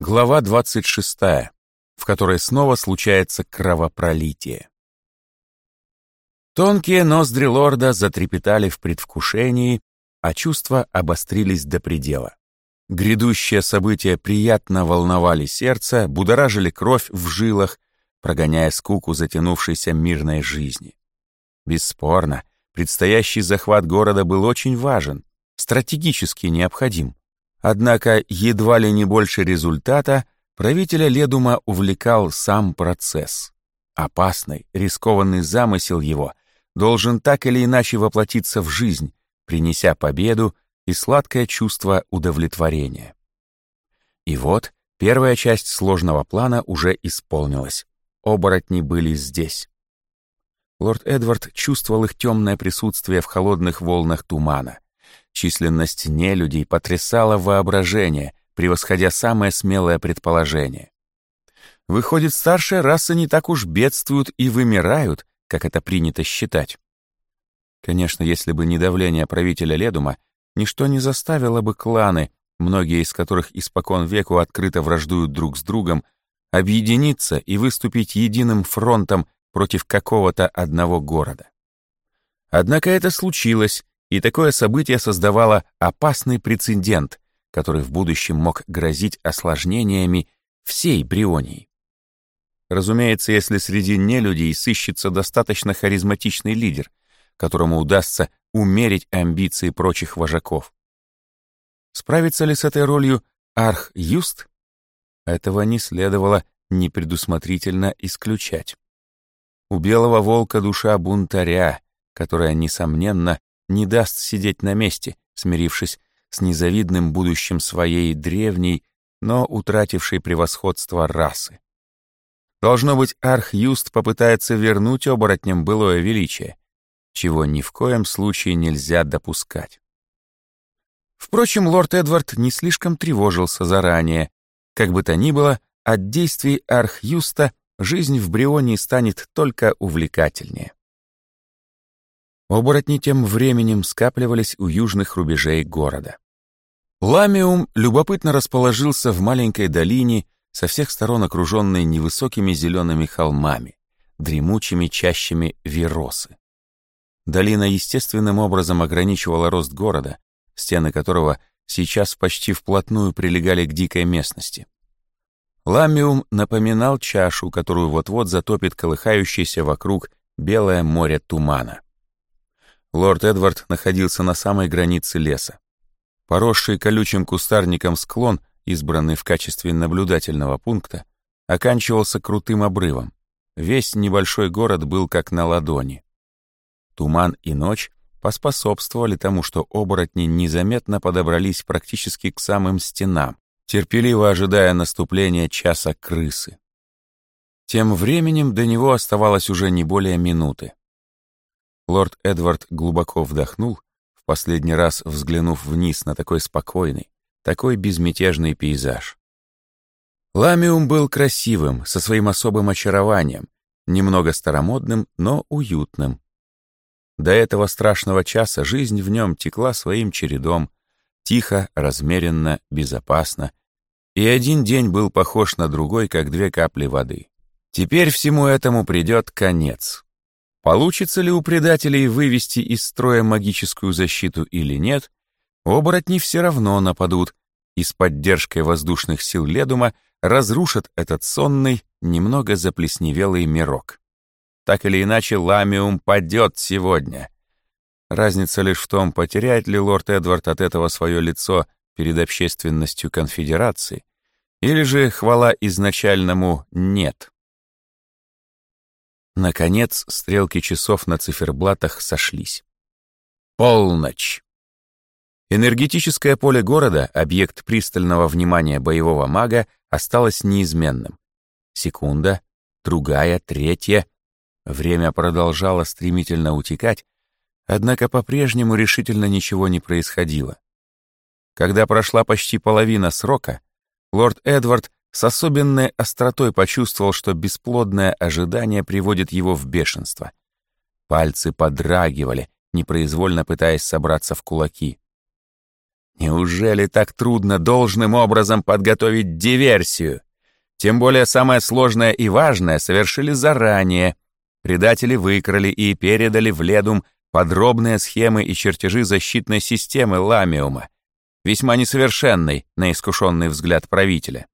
Глава 26, в которой снова случается кровопролитие. Тонкие ноздри лорда затрепетали в предвкушении, а чувства обострились до предела. Грядущие события приятно волновали сердце, будоражили кровь в жилах, прогоняя скуку затянувшейся мирной жизни. Бесспорно, предстоящий захват города был очень важен, стратегически необходим. Однако едва ли не больше результата правителя Ледума увлекал сам процесс. Опасный, рискованный замысел его должен так или иначе воплотиться в жизнь, принеся победу и сладкое чувство удовлетворения. И вот первая часть сложного плана уже исполнилась. Оборотни были здесь. Лорд Эдвард чувствовал их темное присутствие в холодных волнах тумана — Численность нелюдей потрясала воображение, превосходя самое смелое предположение. Выходит, старшие расы не так уж бедствуют и вымирают, как это принято считать. Конечно, если бы не давление правителя Ледума, ничто не заставило бы кланы, многие из которых испокон веку открыто враждуют друг с другом, объединиться и выступить единым фронтом против какого-то одного города. Однако это случилось, и такое событие создавало опасный прецедент, который в будущем мог грозить осложнениями всей Брионии. Разумеется, если среди нелюдей сыщется достаточно харизматичный лидер, которому удастся умерить амбиции прочих вожаков. Справится ли с этой ролью Арх Юст? Этого не следовало непредусмотрительно исключать. У белого волка душа бунтаря, которая, несомненно, не даст сидеть на месте, смирившись с незавидным будущим своей древней, но утратившей превосходство расы. Должно быть, Арх-Юст попытается вернуть оборотням былое величие, чего ни в коем случае нельзя допускать. Впрочем, лорд Эдвард не слишком тревожился заранее. Как бы то ни было, от действий Арх-Юста жизнь в Брионе станет только увлекательнее. Оборотни тем временем скапливались у южных рубежей города. Ламиум любопытно расположился в маленькой долине, со всех сторон окруженной невысокими зелеными холмами, дремучими чащами веросы. Долина естественным образом ограничивала рост города, стены которого сейчас почти вплотную прилегали к дикой местности. Ламиум напоминал чашу, которую вот-вот затопит колыхающееся вокруг белое море тумана. Лорд Эдвард находился на самой границе леса. Поросший колючим кустарником склон, избранный в качестве наблюдательного пункта, оканчивался крутым обрывом. Весь небольшой город был как на ладони. Туман и ночь поспособствовали тому, что оборотни незаметно подобрались практически к самым стенам, терпеливо ожидая наступления часа крысы. Тем временем до него оставалось уже не более минуты. Лорд Эдвард глубоко вдохнул, в последний раз взглянув вниз на такой спокойный, такой безмятежный пейзаж. Ламиум был красивым, со своим особым очарованием, немного старомодным, но уютным. До этого страшного часа жизнь в нем текла своим чередом, тихо, размеренно, безопасно, и один день был похож на другой, как две капли воды. Теперь всему этому придет конец. Получится ли у предателей вывести из строя магическую защиту или нет, оборотни все равно нападут и с поддержкой воздушных сил Ледума разрушат этот сонный, немного заплесневелый мирок. Так или иначе, Ламиум падет сегодня. Разница лишь в том, потеряет ли лорд Эдвард от этого свое лицо перед общественностью конфедерации, или же хвала изначальному «нет». Наконец, стрелки часов на циферблатах сошлись. Полночь. Энергетическое поле города, объект пристального внимания боевого мага, осталось неизменным. Секунда, другая, третья. Время продолжало стремительно утекать, однако по-прежнему решительно ничего не происходило. Когда прошла почти половина срока, лорд Эдвард с особенной остротой почувствовал, что бесплодное ожидание приводит его в бешенство. Пальцы подрагивали, непроизвольно пытаясь собраться в кулаки. Неужели так трудно должным образом подготовить диверсию? Тем более самое сложное и важное совершили заранее. Предатели выкрали и передали в Ледум подробные схемы и чертежи защитной системы Ламиума, весьма несовершенной на искушенный взгляд правителя.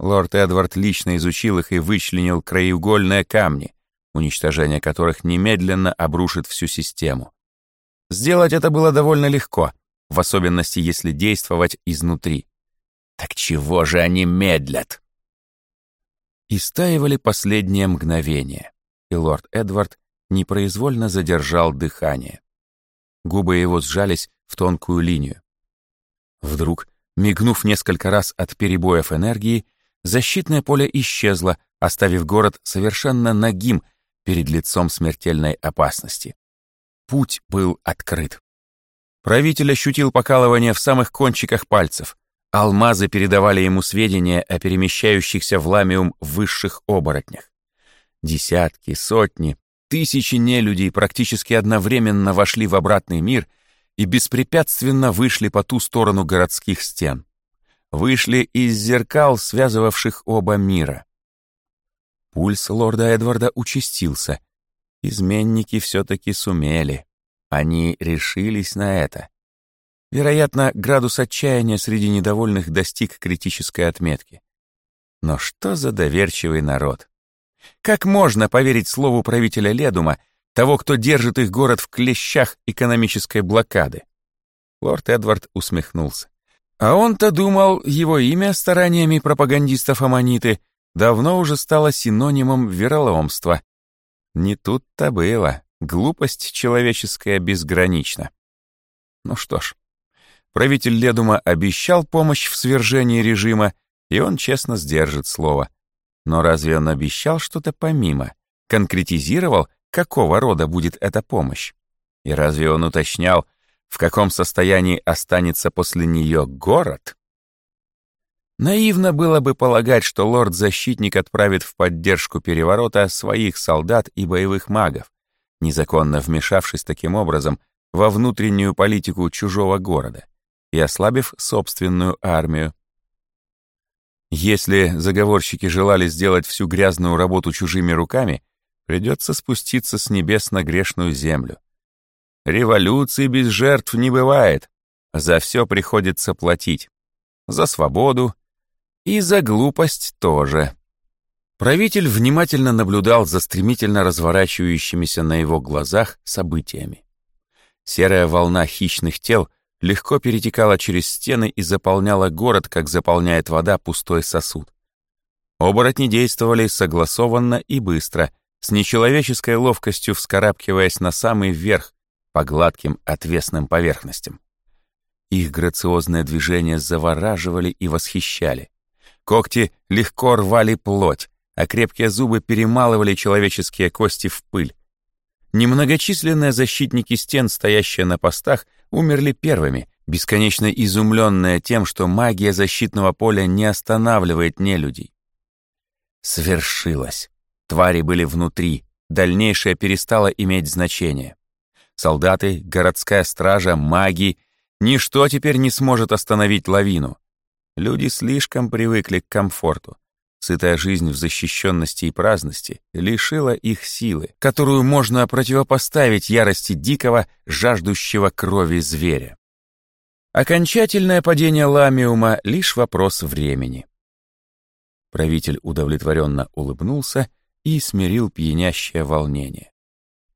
Лорд Эдвард лично изучил их и вычленил краеугольные камни, уничтожение которых немедленно обрушит всю систему. Сделать это было довольно легко, в особенности если действовать изнутри. Так чего же они медлят? Истаивали последние мгновения, и лорд Эдвард непроизвольно задержал дыхание. Губы его сжались в тонкую линию. Вдруг, мигнув несколько раз от перебоев энергии, защитное поле исчезло, оставив город совершенно нагим перед лицом смертельной опасности. Путь был открыт. Правитель ощутил покалывание в самых кончиках пальцев. Алмазы передавали ему сведения о перемещающихся в ламиум высших оборотнях. Десятки, сотни, тысячи нелюдей практически одновременно вошли в обратный мир и беспрепятственно вышли по ту сторону городских стен. Вышли из зеркал, связывавших оба мира. Пульс лорда Эдварда участился. Изменники все-таки сумели. Они решились на это. Вероятно, градус отчаяния среди недовольных достиг критической отметки. Но что за доверчивый народ? Как можно поверить слову правителя Ледума, того, кто держит их город в клещах экономической блокады? Лорд Эдвард усмехнулся. А он-то думал, его имя стараниями пропагандистов Аманиты давно уже стало синонимом вероломства. Не тут-то было. Глупость человеческая безгранична. Ну что ж, Правитель Ледума обещал помощь в свержении режима, и он честно сдержит слово. Но разве он обещал что-то помимо? Конкретизировал, какого рода будет эта помощь? И разве он уточнял, в каком состоянии останется после нее город? Наивно было бы полагать, что лорд-защитник отправит в поддержку переворота своих солдат и боевых магов, незаконно вмешавшись таким образом во внутреннюю политику чужого города и ослабив собственную армию. Если заговорщики желали сделать всю грязную работу чужими руками, придется спуститься с небес на грешную землю. Революции без жертв не бывает, за все приходится платить. За свободу и за глупость тоже. Правитель внимательно наблюдал за стремительно разворачивающимися на его глазах событиями. Серая волна хищных тел — легко перетекала через стены и заполняла город, как заполняет вода пустой сосуд. Оборотни действовали согласованно и быстро, с нечеловеческой ловкостью вскарабкиваясь на самый верх по гладким отвесным поверхностям. Их грациозные движения завораживали и восхищали. Когти легко рвали плоть, а крепкие зубы перемалывали человеческие кости в пыль. Немногочисленные защитники стен, стоящие на постах, умерли первыми, бесконечно изумленные тем, что магия защитного поля не останавливает нелюдей. Свершилось. Твари были внутри, дальнейшее перестало иметь значение. Солдаты, городская стража, маги — ничто теперь не сможет остановить лавину. Люди слишком привыкли к комфорту. Сытая жизнь в защищенности и праздности лишила их силы, которую можно противопоставить ярости дикого, жаждущего крови зверя. Окончательное падение Ламиума — лишь вопрос времени. Правитель удовлетворенно улыбнулся и смирил пьянящее волнение.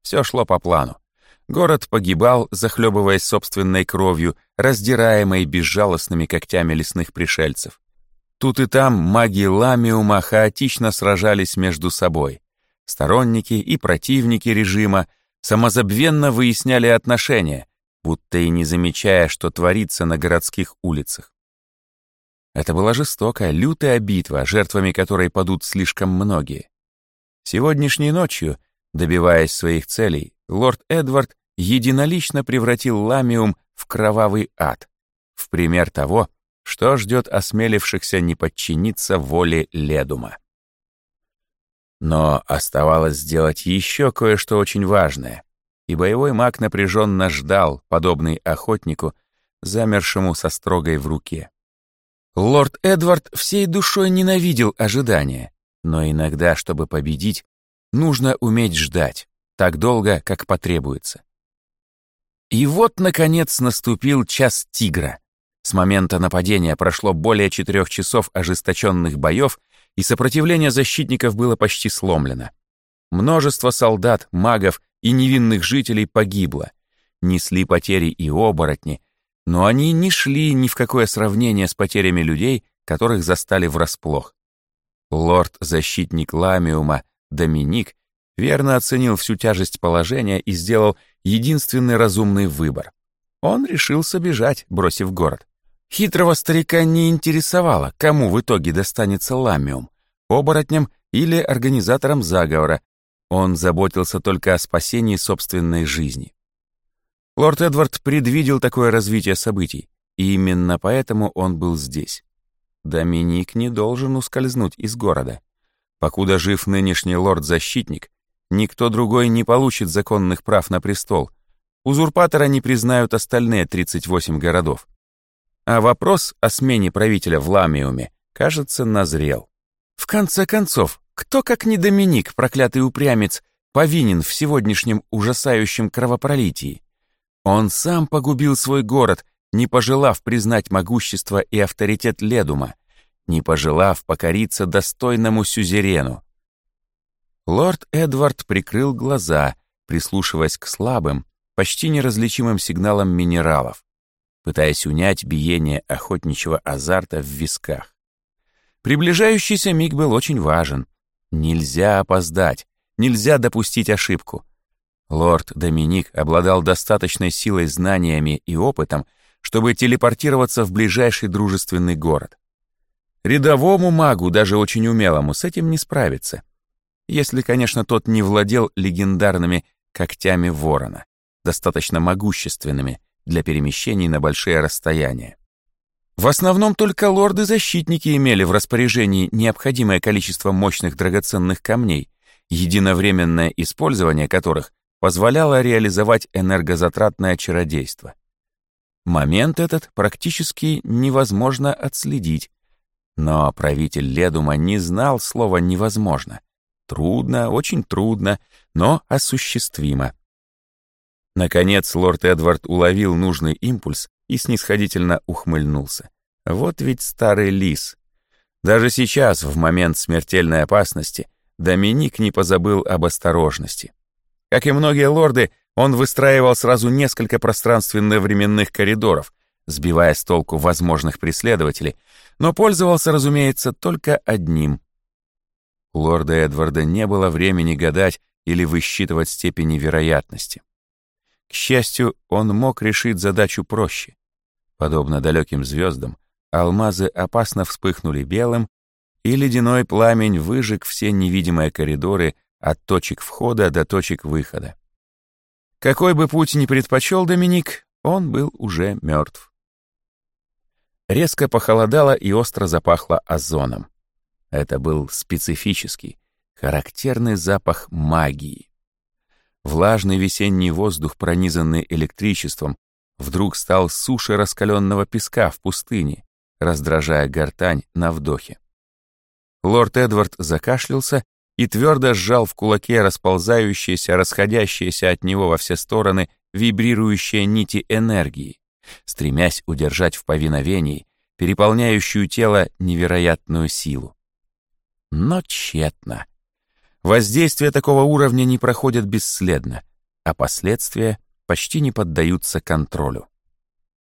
Все шло по плану. Город погибал, захлебываясь собственной кровью, раздираемой безжалостными когтями лесных пришельцев. Тут и там маги Ламиума хаотично сражались между собой. Сторонники и противники режима самозабвенно выясняли отношения, будто и не замечая, что творится на городских улицах. Это была жестокая, лютая битва, жертвами которой падут слишком многие. Сегодняшней ночью, добиваясь своих целей, лорд Эдвард единолично превратил Ламиум в кровавый ад, в пример того, что ждет осмелившихся не подчиниться воле Ледума. Но оставалось сделать еще кое-что очень важное, и боевой маг напряженно ждал, подобный охотнику, замершему со строгой в руке. Лорд Эдвард всей душой ненавидел ожидания, но иногда, чтобы победить, нужно уметь ждать, так долго, как потребуется. И вот, наконец, наступил час тигра. С момента нападения прошло более четырех часов ожесточенных боев, и сопротивление защитников было почти сломлено. Множество солдат, магов и невинных жителей погибло. Несли потери и оборотни, но они не шли ни в какое сравнение с потерями людей, которых застали врасплох. Лорд-защитник Ламиума, Доминик, верно оценил всю тяжесть положения и сделал единственный разумный выбор. Он решился бежать, бросив город. Хитрого старика не интересовало, кому в итоге достанется ламиум — оборотням или организаторам заговора. Он заботился только о спасении собственной жизни. Лорд Эдвард предвидел такое развитие событий, и именно поэтому он был здесь. Доминик не должен ускользнуть из города. Покуда жив нынешний лорд-защитник, никто другой не получит законных прав на престол. Узурпатора не признают остальные 38 городов. А вопрос о смене правителя в Ламиуме, кажется, назрел. В конце концов, кто, как не Доминик, проклятый упрямец, повинен в сегодняшнем ужасающем кровопролитии? Он сам погубил свой город, не пожелав признать могущество и авторитет Ледума, не пожелав покориться достойному сюзерену. Лорд Эдвард прикрыл глаза, прислушиваясь к слабым, почти неразличимым сигналам минералов пытаясь унять биение охотничьего азарта в висках. Приближающийся миг был очень важен. Нельзя опоздать, нельзя допустить ошибку. Лорд Доминик обладал достаточной силой, знаниями и опытом, чтобы телепортироваться в ближайший дружественный город. Рядовому магу, даже очень умелому, с этим не справиться. Если, конечно, тот не владел легендарными когтями ворона, достаточно могущественными, для перемещений на большие расстояния. В основном только лорды-защитники имели в распоряжении необходимое количество мощных драгоценных камней, единовременное использование которых позволяло реализовать энергозатратное чародейство. Момент этот практически невозможно отследить, но правитель Ледума не знал слова «невозможно». Трудно, очень трудно, но осуществимо. Наконец лорд Эдвард уловил нужный импульс и снисходительно ухмыльнулся. Вот ведь старый лис. Даже сейчас, в момент смертельной опасности, Доминик не позабыл об осторожности. Как и многие лорды, он выстраивал сразу несколько пространственно-временных коридоров, сбивая с толку возможных преследователей, но пользовался, разумеется, только одним. У лорда Эдварда не было времени гадать или высчитывать степени вероятности. К счастью, он мог решить задачу проще. Подобно далеким звездам, алмазы опасно вспыхнули белым, и ледяной пламень выжег все невидимые коридоры от точек входа до точек выхода. Какой бы путь ни предпочел Доминик, он был уже мертв. Резко похолодало и остро запахло озоном. Это был специфический, характерный запах магии. Влажный весенний воздух, пронизанный электричеством, вдруг стал суше раскаленного песка в пустыне, раздражая гортань на вдохе. Лорд Эдвард закашлялся и твердо сжал в кулаке расползающиеся, расходящиеся от него во все стороны вибрирующие нити энергии, стремясь удержать в повиновении переполняющую тело невероятную силу. Но тщетно. Воздействия такого уровня не проходят бесследно, а последствия почти не поддаются контролю.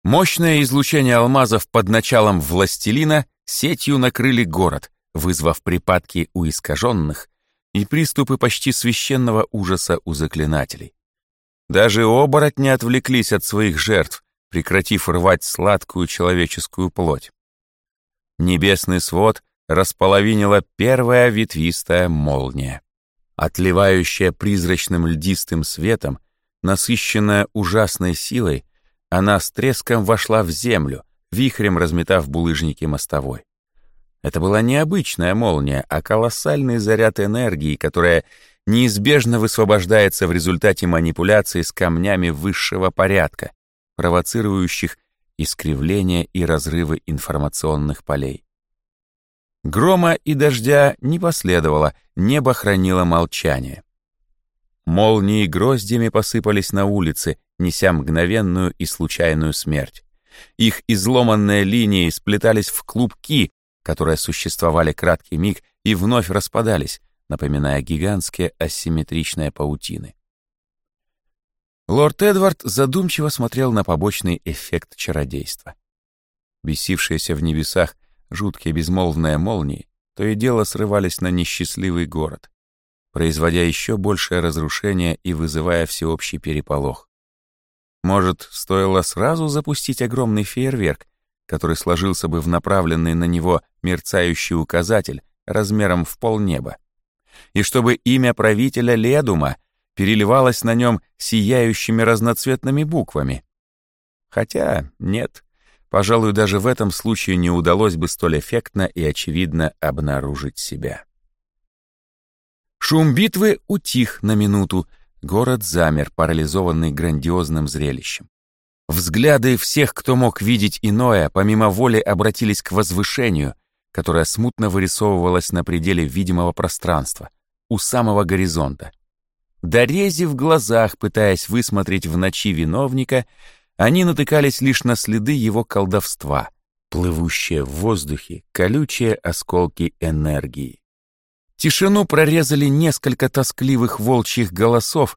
Мощное излучение алмазов под началом властелина сетью накрыли город, вызвав припадки у искаженных и приступы почти священного ужаса у заклинателей. Даже оборотни отвлеклись от своих жертв, прекратив рвать сладкую человеческую плоть. Небесный свод располовинила первая ветвистая молния отливающая призрачным льдистым светом, насыщенная ужасной силой, она с треском вошла в землю, вихрем разметав булыжники мостовой. Это была не обычная молния, а колоссальный заряд энергии, которая неизбежно высвобождается в результате манипуляции с камнями высшего порядка, провоцирующих искривления и разрывы информационных полей. Грома и дождя не последовало, небо хранило молчание. Молнии гроздями посыпались на улице, неся мгновенную и случайную смерть. Их изломанные линии сплетались в клубки, которые существовали краткий миг и вновь распадались, напоминая гигантские асимметричные паутины. Лорд Эдвард задумчиво смотрел на побочный эффект чародейства. Бесившиеся в небесах жуткие безмолвные молнии то и дело срывались на несчастливый город, производя еще большее разрушение и вызывая всеобщий переполох. Может, стоило сразу запустить огромный фейерверк, который сложился бы в направленный на него мерцающий указатель размером в полнеба, и чтобы имя правителя Ледума переливалось на нем сияющими разноцветными буквами. Хотя нет, Пожалуй, даже в этом случае не удалось бы столь эффектно и очевидно обнаружить себя. Шум битвы утих на минуту, город замер, парализованный грандиозным зрелищем. Взгляды всех, кто мог видеть иное, помимо воли обратились к возвышению, которое смутно вырисовывалось на пределе видимого пространства, у самого горизонта. Дорези в глазах, пытаясь высмотреть в ночи виновника, они натыкались лишь на следы его колдовства, плывущие в воздухе колючие осколки энергии. Тишину прорезали несколько тоскливых волчьих голосов,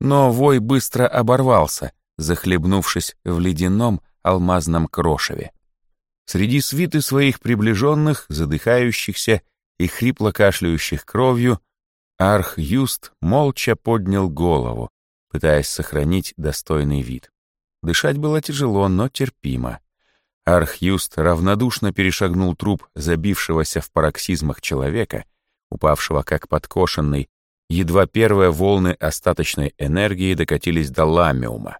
но вой быстро оборвался, захлебнувшись в ледяном алмазном крошеве. Среди свиты своих приближенных, задыхающихся и хрипло кашляющих кровью, Арх Юст молча поднял голову, пытаясь сохранить достойный вид. Дышать было тяжело, но терпимо. Архюст равнодушно перешагнул труп забившегося в пароксизмах человека, упавшего как подкошенный, едва первые волны остаточной энергии докатились до ламиума.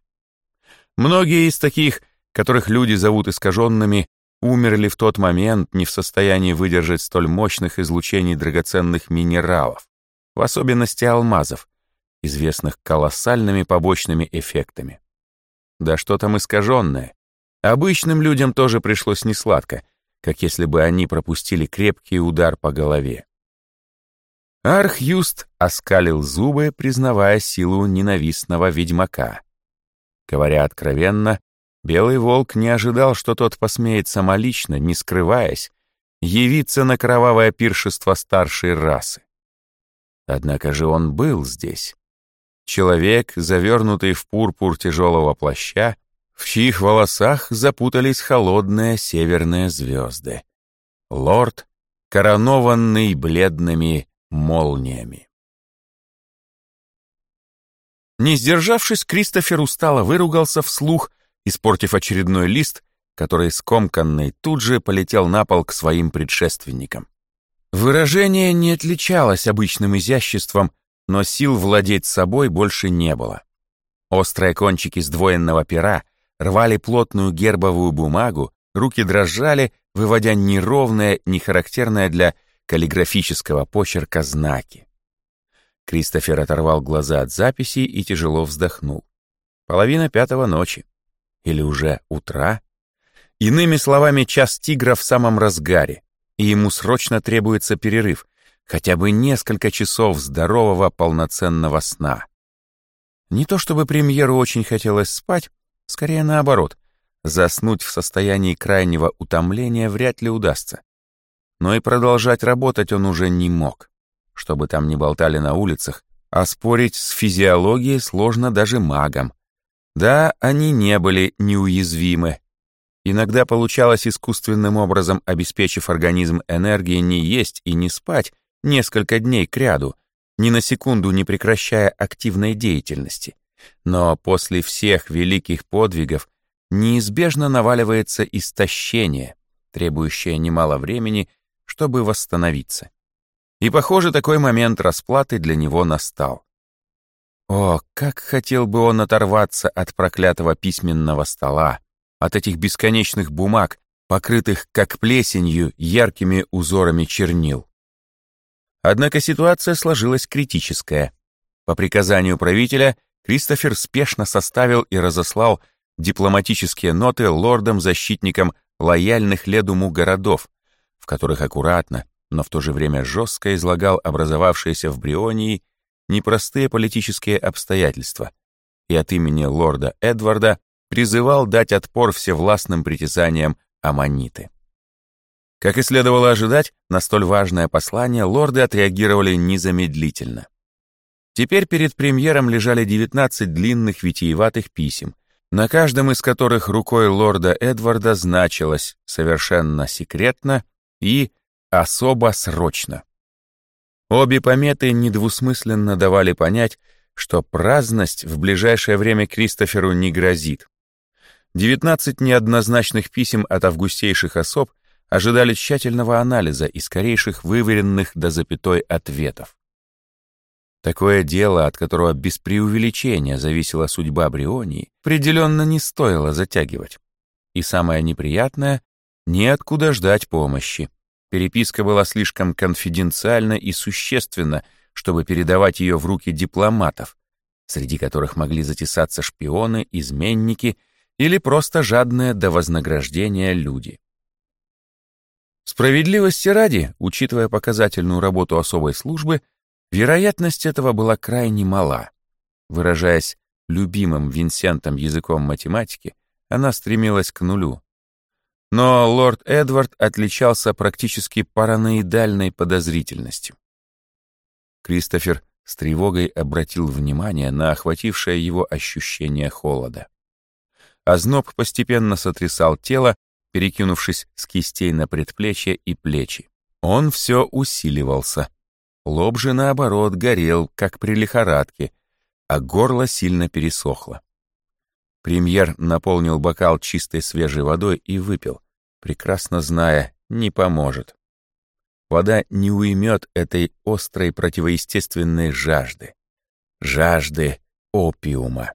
Многие из таких, которых люди зовут искаженными, умерли в тот момент не в состоянии выдержать столь мощных излучений драгоценных минералов, в особенности алмазов, известных колоссальными побочными эффектами. Да что там искаженное? Обычным людям тоже пришлось несладко, как если бы они пропустили крепкий удар по голове. Архюст оскалил зубы, признавая силу ненавистного ведьмака. Говоря откровенно, Белый Волк не ожидал, что тот посмеет самолично, не скрываясь, явиться на кровавое пиршество старшей расы. Однако же он был здесь. Человек, завернутый в пурпур тяжелого плаща, в чьих волосах запутались холодные северные звезды. Лорд, коронованный бледными молниями. Не сдержавшись, Кристофер устало выругался вслух, испортив очередной лист, который скомканный тут же полетел на пол к своим предшественникам. Выражение не отличалось обычным изяществом, но сил владеть собой больше не было. Острые кончики сдвоенного пера рвали плотную гербовую бумагу, руки дрожали, выводя неровное, нехарактерное для каллиграфического почерка знаки. Кристофер оторвал глаза от записи и тяжело вздохнул. Половина пятого ночи. Или уже утра? Иными словами, час тигра в самом разгаре, и ему срочно требуется перерыв, хотя бы несколько часов здорового полноценного сна. Не то чтобы премьеру очень хотелось спать, скорее наоборот, заснуть в состоянии крайнего утомления вряд ли удастся. Но и продолжать работать он уже не мог. Чтобы там не болтали на улицах, а спорить с физиологией сложно даже магам. Да, они не были неуязвимы. Иногда получалось искусственным образом, обеспечив организм энергией, не есть и не спать, несколько дней кряду, ни на секунду не прекращая активной деятельности. Но после всех великих подвигов неизбежно наваливается истощение, требующее немало времени, чтобы восстановиться. И, похоже, такой момент расплаты для него настал. О, как хотел бы он оторваться от проклятого письменного стола, от этих бесконечных бумаг, покрытых, как плесенью, яркими узорами чернил. Однако ситуация сложилась критическая. По приказанию правителя Кристофер спешно составил и разослал дипломатические ноты лордам-защитникам лояльных Ледуму городов, в которых аккуратно, но в то же время жестко излагал образовавшиеся в Брионии непростые политические обстоятельства и от имени лорда Эдварда призывал дать отпор всевластным притязаниям Аманиты. Как и следовало ожидать, на столь важное послание лорды отреагировали незамедлительно. Теперь перед премьером лежали 19 длинных витиеватых писем, на каждом из которых рукой лорда Эдварда значилось «совершенно секретно» и «особо срочно». Обе пометы недвусмысленно давали понять, что праздность в ближайшее время Кристоферу не грозит. 19 неоднозначных писем от августейших особ ожидали тщательного анализа и скорейших выверенных до запятой ответов. Такое дело, от которого без преувеличения зависела судьба Брионии, определенно не стоило затягивать. И самое неприятное — неоткуда ждать помощи. Переписка была слишком конфиденциальна и существенна, чтобы передавать ее в руки дипломатов, среди которых могли затесаться шпионы, изменники или просто жадные до вознаграждения люди. Справедливости ради, учитывая показательную работу особой службы, вероятность этого была крайне мала. Выражаясь любимым Винсентом языком математики, она стремилась к нулю. Но лорд Эдвард отличался практически параноидальной подозрительностью. Кристофер с тревогой обратил внимание на охватившее его ощущение холода. Озноб постепенно сотрясал тело, перекинувшись с кистей на предплечья и плечи. Он все усиливался. Лоб же, наоборот, горел, как при лихорадке, а горло сильно пересохло. Премьер наполнил бокал чистой свежей водой и выпил, прекрасно зная, не поможет. Вода не уймет этой острой противоестественной жажды. Жажды опиума.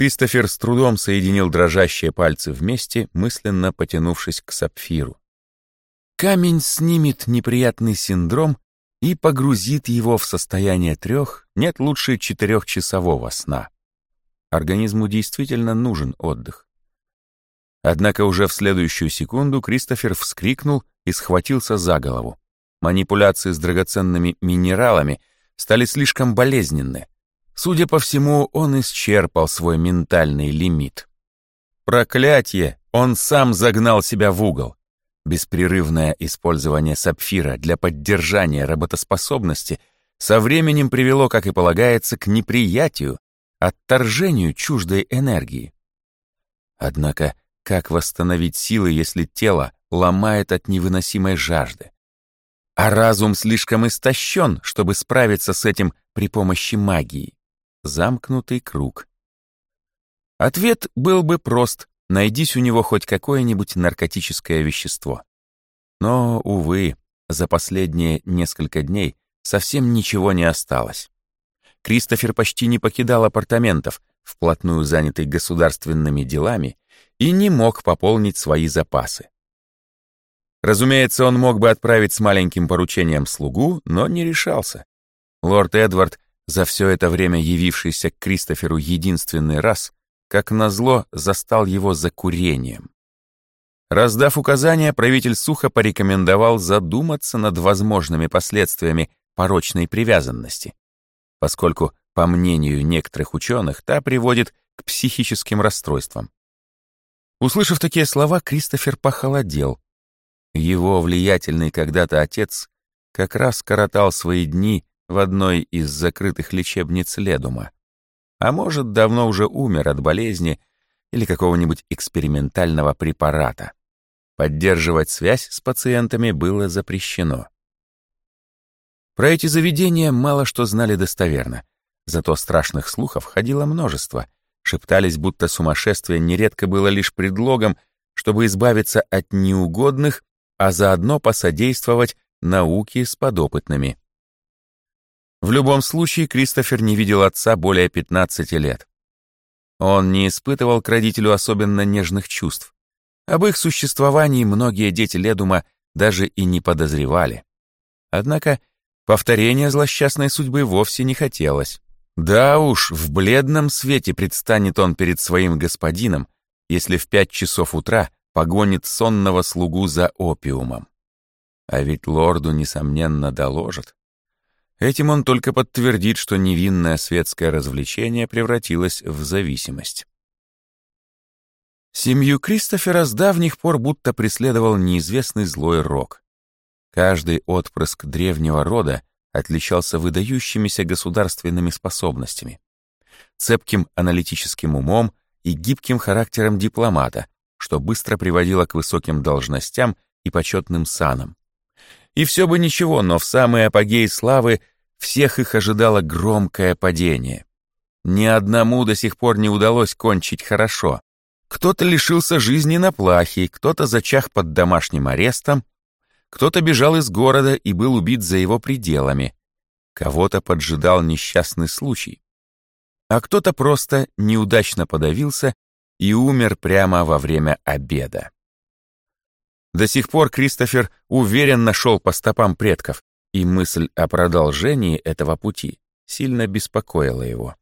Кристофер с трудом соединил дрожащие пальцы вместе, мысленно потянувшись к сапфиру. Камень снимет неприятный синдром и погрузит его в состояние трех, нет лучше четырехчасового сна. Организму действительно нужен отдых. Однако уже в следующую секунду Кристофер вскрикнул и схватился за голову. Манипуляции с драгоценными минералами стали слишком болезненны, Судя по всему, он исчерпал свой ментальный лимит. Проклятье! Он сам загнал себя в угол. Беспрерывное использование сапфира для поддержания работоспособности со временем привело, как и полагается, к неприятию, отторжению чуждой энергии. Однако, как восстановить силы, если тело ломает от невыносимой жажды? А разум слишком истощен, чтобы справиться с этим при помощи магии замкнутый круг. Ответ был бы прост, найдись у него хоть какое-нибудь наркотическое вещество. Но, увы, за последние несколько дней совсем ничего не осталось. Кристофер почти не покидал апартаментов, вплотную занятый государственными делами, и не мог пополнить свои запасы. Разумеется, он мог бы отправить с маленьким поручением слугу, но не решался. Лорд Эдвард за все это время явившийся к Кристоферу единственный раз, как назло, застал его за курением. Раздав указания, правитель сухо порекомендовал задуматься над возможными последствиями порочной привязанности, поскольку, по мнению некоторых ученых, та приводит к психическим расстройствам. Услышав такие слова, Кристофер похолодел. Его влиятельный когда-то отец как раз коротал свои дни в одной из закрытых лечебниц Ледума. А может, давно уже умер от болезни или какого-нибудь экспериментального препарата. Поддерживать связь с пациентами было запрещено. Про эти заведения мало что знали достоверно, зато страшных слухов ходило множество. Шептались, будто сумасшествие нередко было лишь предлогом, чтобы избавиться от неугодных, а заодно посодействовать науке с подопытными. В любом случае, Кристофер не видел отца более 15 лет. Он не испытывал к родителю особенно нежных чувств. Об их существовании многие дети Ледума даже и не подозревали. Однако повторения злосчастной судьбы вовсе не хотелось. Да уж, в бледном свете предстанет он перед своим господином, если в пять часов утра погонит сонного слугу за опиумом. А ведь лорду, несомненно, доложат. Этим он только подтвердит, что невинное светское развлечение превратилось в зависимость. Семью Кристофера с давних пор будто преследовал неизвестный злой рок. Каждый отпрыск древнего рода отличался выдающимися государственными способностями, цепким аналитическим умом и гибким характером дипломата, что быстро приводило к высоким должностям и почетным санам. И все бы ничего, но в самый апогей славы всех их ожидало громкое падение. Ни одному до сих пор не удалось кончить хорошо. Кто-то лишился жизни на плахе, кто-то зачах под домашним арестом, кто-то бежал из города и был убит за его пределами, кого-то поджидал несчастный случай, а кто-то просто неудачно подавился и умер прямо во время обеда. До сих пор Кристофер уверенно шел по стопам предков, и мысль о продолжении этого пути сильно беспокоила его.